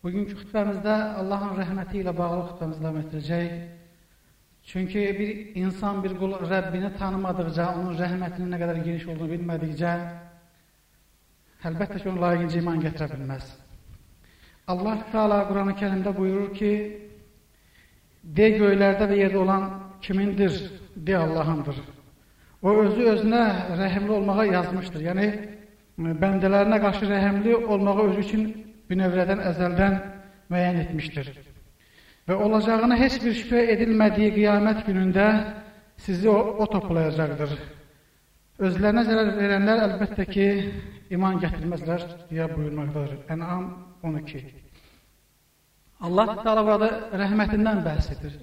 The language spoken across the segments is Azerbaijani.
Bugünkü xütbəmizdə Allahın rəhməti ilə bağlı xütbəmizi davam etdirəcək. Çünki bir insan bir qul Rəbbini tanımadıqca, onun rəhmətinin nə qədər geniş olduğunu bilmədikcə, əlbəttə ki, onun layiqincə iman gətirə bilməz. Allah Teala Quran-ı Kərimdə buyurur ki, de göylərdə və yerdə olan kimindir? De Allahındır. O özü özünə rəhimli olmağa yazmışdır. Yəni, bəndələrinə qarşı rəhimli olmağı özü üçün bünövrədən əzəldən müəyyən etmişdir. Və olacağına heç bir şübhə edilmədiyi qiyamət günündə sizi o, o toplayacaqdır. Özlərinə zərər verənlər əlbəttə ki, iman gətirməzlər deyə buyurmaqdadır. Ənam 12. Allah Teala burada rəhmətindən bəhs edir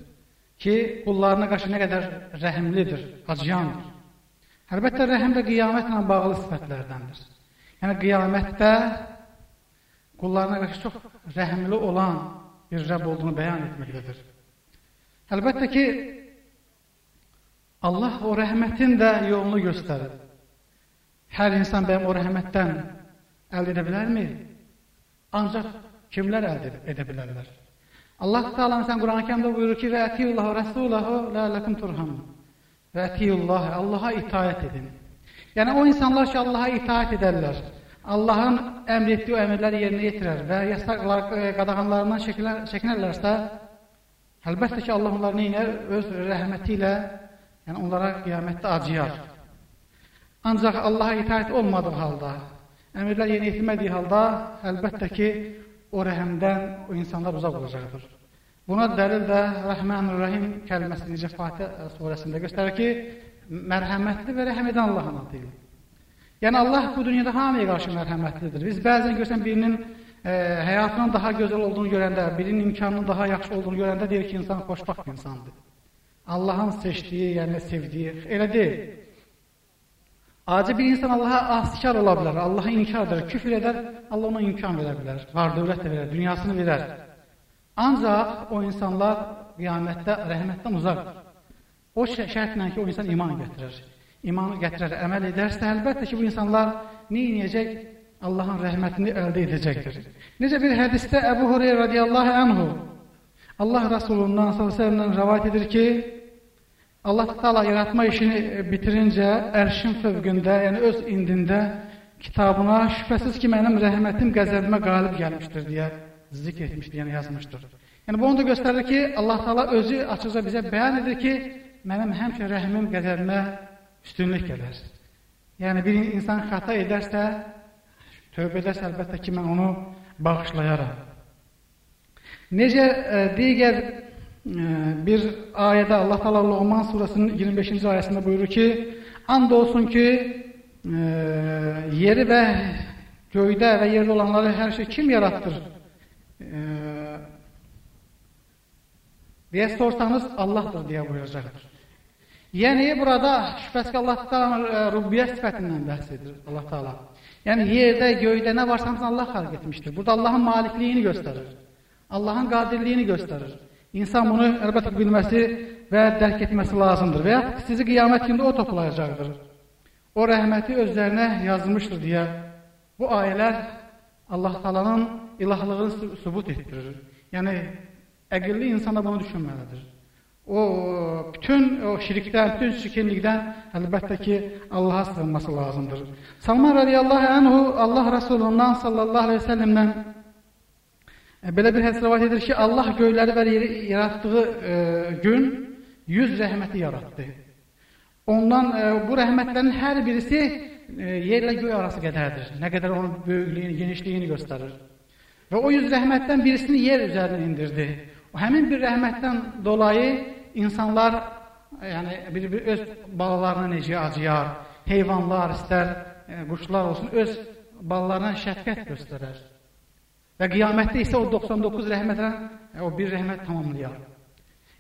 ki, qullarına qarşı nə qədər rəhimlidir, acıyandır. Əlbəttə, rəhim də qiyamətlə bağlı sifətlərdəndir. Yəni, qiyamətdə qullarına qarşı çox rəhimli olan bir Rəbb olduğunu bəyan etməkdədir. Əlbəttə ki, Allah o rəhmətin də yolunu göstərir. Hər insan bəyəm o rəhmətdən əldə edə bilərmi? Ancaq kimlər əldə edə bilərlər? Allah Teala məsələn Quran-ı Kərimdə buyurur ki: "Və atiyullahu rasulahu la'allakum turhamun." Və atiyullah, Allaha itaət edin. Yəni o insanlar ki, Allaha itaət edərlər, Allahın əmr etdiyi o əmrləri yerinə yetirər və yasaqlar, e, qadağanlarından çəkinərlərsə, əlbəttə ki, Allah onları neynər? Öz rəhməti ilə, yəni onlara qiyamətdə acıyar. Ancaq Allaha itaət olmadığı halda, əmrlər yerinə yetirmədiyi halda, əlbəttə ki, o rəhəmdən o insanlar uzaq olacaqdır. Buna dəlil də Rəhmanur-Rahim kəlməsi necə Fatih surəsində göstərir ki, mərhəmətli və rəhm edən Allahın adıyla. Yəni Allah bu dünyada hamıya qarşı mərhəmətlidir. Biz bəzən görsən birinin e, həyatının daha gözəl olduğunu görəndə, birinin imkanının daha yaxşı olduğunu görəndə deyir ki, insan xoşbaxt insandır. Allahın seçdiyi, yəni sevdiyi, elə deyil. Acı bir insan Allaha asikar ola bilər, Allahı inkar edər, küfür edər, Allah ona imkan verə bilər, var dövlət də verər, dünyasını verər. Ancaq o insanlar qiyamətdə rəhmətdən uzaqdır. O şərtlə ki, o insan iman gətirir. İmanı gətirər, əməl edərsə, əlbəttə ki, bu insanlar nə edəcək? Allahın rəhmətini əldə edəcəkdir. Necə bir hədisdə Əbu Hureyra radiyallahu anhu Allah Rasulundan sallallahu rəvayət edir ki, Allah Taala yaratma işini bitirincə ərşin fövqündə, yəni öz indində kitabına şübhəsiz ki, mənim rəhmətim qəzəbimə qalib gəlmişdir deyə zikr etmişdir, yəni yazmışdır. Yəni bu onu da göstərir ki, Allah Taala özü açıqca bizə bəyan edir ki, mənim həmişə rəhmim qəzəbimə üstünlük gələr. Yəni bir insan xəta edərsə, tövbə edərsə əlbəttə ki, mən onu bağışlayaram. Necə e, digər e, bir ayədə Allah Taala Luqman surəsinin 25-ci ayəsində buyurur ki, and olsun ki, e, yeri və göydə və yerdə olanları hər şey kim yaratdır? deyə sorsanız Allahdır deyə buyuracaqdır. Yəni burada şübhəsiz ki, Allah Taala e, rubbiyyət sifətindən bəhs edir Allah Taala. Yəni yerdə, göydə nə varsa hamısını Allah xalq etmişdir. Burada Allahın malikliyini göstərir. Allahın qadirliyini göstərir. İnsan bunu əlbəttə bilməsi və dərk etməsi lazımdır və ya sizi qiyamət günü o toplayacaqdır. O rəhməti özlərinə yazılmışdır deyə bu ayələr Allah Taala'nın ilahlığını sübut etdirir. Yəni əqilli insan da bunu düşünməlidir. O bütün o şirkdən, bütün şirkinlikdən əlbəttə ki, Allaha sığınması lazımdır. Salman radiyallahu anhu Allah Rasulundan sallallahu aleyhi ve sellemdən e, belə bir hədis rivayet edir ki, Allah göyləri və yeri yaratdığı e, gün yüz rəhməti yaratdı. Ondan e, bu rəhmətlərin hər birisi e, yerlə göy arası qədərdir. Nə qədər onun böyüklüyünü, genişliyini göstərir. Və o yüz rəhmətdən birisini yer üzərinə indirdi. O həmin bir rəhmətdən dolayı insanlar yəni bir, bir öz balalarına necə acıyar, heyvanlar istər, e, quşlar olsun öz balalarına şəfqət göstərər. Və qiyamətdə isə o 99 rəhmətlə e, o bir rəhmət tamamlayar.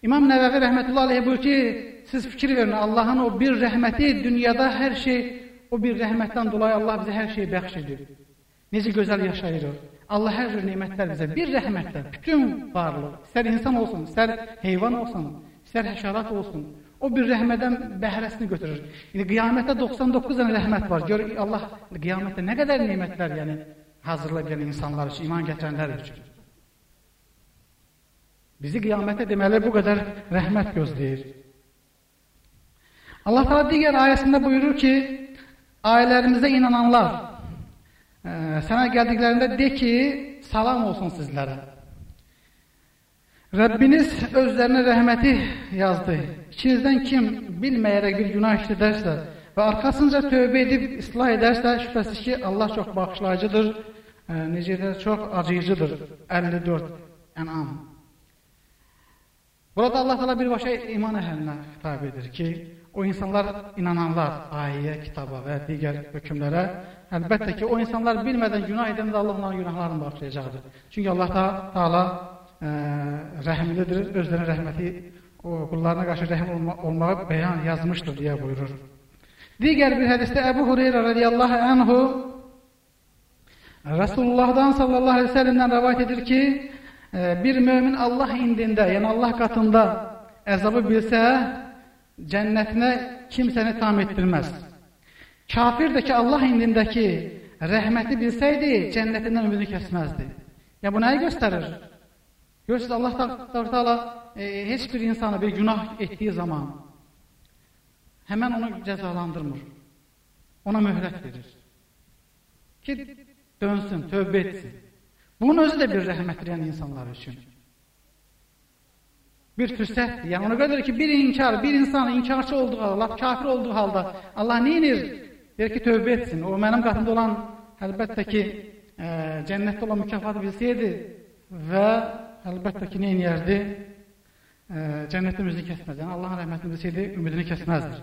İmam Nəvəvi rəhmətullah aleyhi buyur ki, siz fikir verin, Allahın o bir rəhməti dünyada hər şey o bir rəhmətdən dolayı Allah bizə hər şeyi bəxş edir. Necə gözəl yaşayırıq. Allah hər cür nemətlər bizə bir rəhmətlə, bütün varlıq, istər insan olsun, istər heyvan olsun, istər həşərat olsun, o bir rəhmədən bəhrəsini götürür. Yəni qiyamətdə 99 dənə rəhmət var. Gör Allah qiyamətdə nə qədər nemətlər yəni hazırlayıb yəni insanlar üçün, iman gətirənlər üçün. Bizi qiyamətə deməli bu qədər rəhmət gözləyir. Allah Teala digər ayəsində buyurur ki, ayələrimizə inananlar ə, sənə gəldiklərində de ki, salam olsun sizlərə. Rəbbiniz özlərinə rəhməti yazdı. İçinizdən kim bilməyərək bir günah işlədərsə və arxasınca tövbə edib islah edərsə, şübhəsiz ki, Allah çox bağışlayıcıdır, ə, necə də çox acıyıcıdır. 54 Ənam. Burada Allah Teala birbaşa iman əhlinə xitab edir ki, o insanlar inananlar ayəyə, kitaba və digər hökmlərə əlbəttə ki, o insanlar bilmədən günah edəndə Allah onların günahlarını bağışlayacaqdır. Çünki Allah Taala ə, rəhimlidir, özlərinin rəhməti o qullarına qarşı rəhim olma, olmağı bəyan yazmışdır deyə buyurur. Digər bir hədisdə Əbu Hüreyrə radiyallahu anhu Resulullah'dan sallallahu aleyhi ve sellem'den rivayet edir ki ee, bir mümin Allah indində, yəni Allah qatında əzabı bilsə, cənnətinə kimsəni tam etdirməz. Kafir də ki, Allah indindəki rəhməti bilsəydi, cənnətindən ümidini kəsməzdi. Yəni, bu nəyi göstərir? Görürsünüz, Allah Teala e, heç bir insanı bir günah etdiyi zaman həmən onu cəzalandırmır. Ona möhlət verir. Ki, dönsün, tövbə etsin. Bunun özü də bir rəhmətdir yəni insanlar üçün. Bir fürsətdir. Yəni ona qədər ki, bir inkar, bir insan inkarçı olduğu halda, laf kafir olduğu halda Allah neyinir? Deyir ki, tövbə etsin. O mənim qatımda olan əlbəttə ki, e, cənnətdə olan mükafatı bilsəydi və əlbəttə ki, neyniyərdi? E, cənnətdə ümidini kəsməz. Yəni Allahın rəhmətini bilsəydi, ümidini kəsməzdir.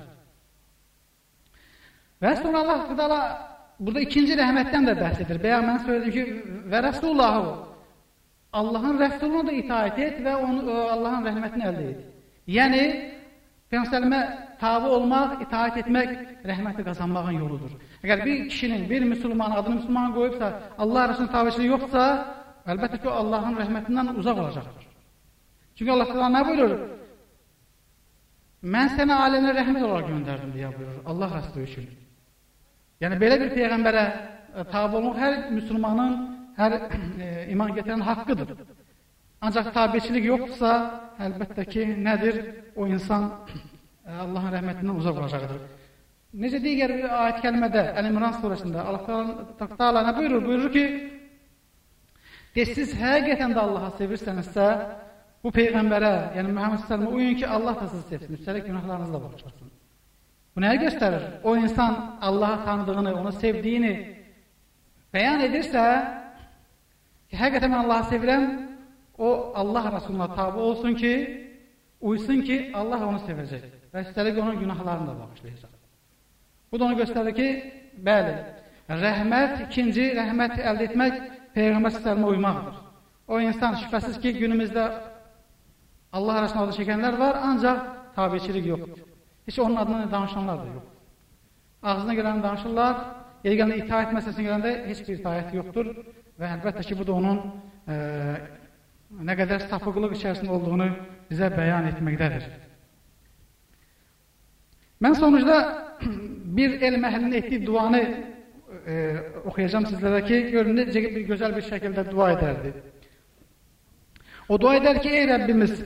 Və sonra Allah Burada ikinci rəhmətdən də bəhs edir. Bəyan mən söyledim ki, və Rəsulullahu Allahın Rəsuluna da itaət et və onu, e, Allahın rəhmətini əldə et. Yəni, Peyğəmbərimə tabi olmaq, itaət etmək rəhməti qazanmağın yoludur. Əgər bir kişinin, bir müsəlman adını müsəlman qoyubsa, Allah Rəsulunun tabiçiliyi yoxsa, əlbəttə ki, o Allahın rəhmətindən uzaq olacaqdır. Çünki Allah Teala nə buyurur? Mən səni aləmə rəhmət olaraq göndərdim deyə buyurur. Allah Rəsulü üçün. Yəni belə bir peyğəmbərə e, tabe olmaq hər müsəlmanın, hər e, iman gətirən haqqıdır. Ancaq tabiçilik yoxdursa, əlbəttə ki, nədir? O insan e, Allahın rəhmətindən uzaq olacaqdır. Necə digər bir ayət kəlmədə Əl-İmran surəsində Allah Taala nə buyurur? Buyurur ki: "De siz həqiqətən də Allahı sevirsənizsə, bu peyğəmbərə, yəni Məhəmməd sallallahu əleyhi və səlləm uyun ki, Allah da sizi sevsin, üstəlik günahlarınızı da bağışlasın." Bu nəyə göstərir? O insan Allahı tanıdığını, onu sevdiyini bəyan edirsə, ki, həqiqətən mən Allahı sevirəm, o Allah Rasuluna tabi olsun ki, uysun ki, Allah onu sevəcək və üstəlik onun günahlarını da bağışlayacaq. Bu da onu göstərir ki, bəli, rəhmət, ikinci rəhmət əldə etmək Peyğəmbər səsələmə uymaqdır. O insan şübhəsiz ki, günümüzdə Allah arasında adı çəkənlər var, ancaq tabiçilik yoxdur. Heç onun adına danışanlar da yox. Ağzına gələni danışırlar, yeri gələndə itaət məsələsinə gələndə heç bir itaət yoxdur və əlbəttə ki, bu da onun e, nə qədər sapıqlıq içərisində olduğunu bizə bəyan etməkdədir. Mən sonuçda bir elm əhlinin etdiyi duanı e, oxuyacağım sizlərə ki, görün necə bir gözəl bir şəkildə dua edərdi. O dua edər ki, ey Rəbbimiz,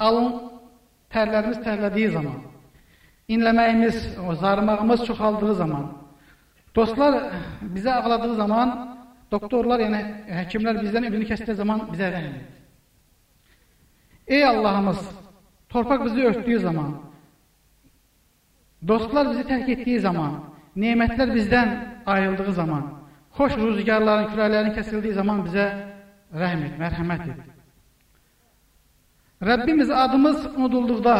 alın tərlərimiz tərlədiyi zaman, inləməyimiz, o zarmağımız çoxaldığı zaman, dostlar bizə ağladığı zaman, doktorlar, yəni həkimlər bizdən ümidini kəsdiyi zaman bizə rəhm et. Ey Allahımız, torpaq bizi örtdüyü zaman, dostlar bizi tərk etdiyi zaman, nemətlər bizdən ayrıldığı zaman, xoş rüzgarların, kürəklərin kəsildiyi zaman bizə rəhm et, mərhəmət et. Rəbbimiz adımız unudulduqda,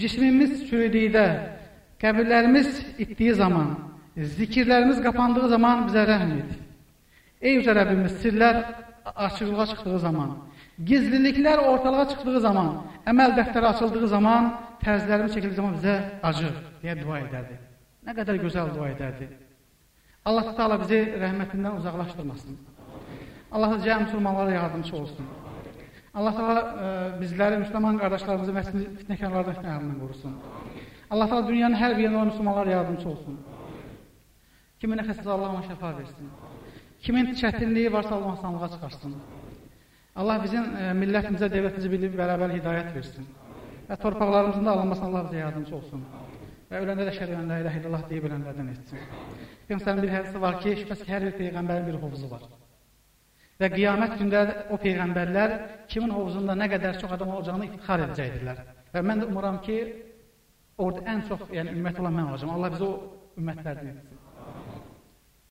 cismimiz çürüdükdə, qəbirlərimiz itdiyi zaman, zikirlərimiz qapandığı zaman bizə rəhm et. Ey yüce Rəbbimiz, sirlər açıqlığa çıxdığı zaman, gizliliklər ortalığa çıxdığı zaman, əməl dəftəri açıldığı zaman, tərzlərimiz çəkildiyi zaman bizə acı deyə dua edərdi. Nə qədər gözəl dua edərdi. Allah Taala bizi rəhmətindən uzaqlaşdırmasın. Allah cəmi müsəlmanlara yardımcı olsun. Allah Taala e, bizləri, müsəlman qardaşlarımızı fitnəkarlardan fitnələrindən qorusun. Allah Taala dünyanın hər bir yerində müsəlmanlara yardımcı olsun. Kimin xəstəsi Allah ona şəfa versin. Kimin çətinliyi varsa Allah asanlığa çıxarsın. Allah bizim e, millətimizə, dövlətimizə bilib bərabər hidayət versin. Və torpaqlarımızın da alınmasına Allah bizə yardımcı olsun. Və öləndə də şəhədə la ilahe illallah deyib ölənlərdən etsin. Peyğəmbərin bir hədisi var ki, şübhəsiz ki, hər bir peyğəmbərin bir hovuzu var. Və qiyamət gündə o peyğəmbərlər kimin hovuzunda nə qədər çox adam olacağını iftixar edəcəkdirlər. Və mən də umuram ki, orada ən çox yəni ümmət olan mən olacağam. Allah bizə o ümmətlərdən etsin.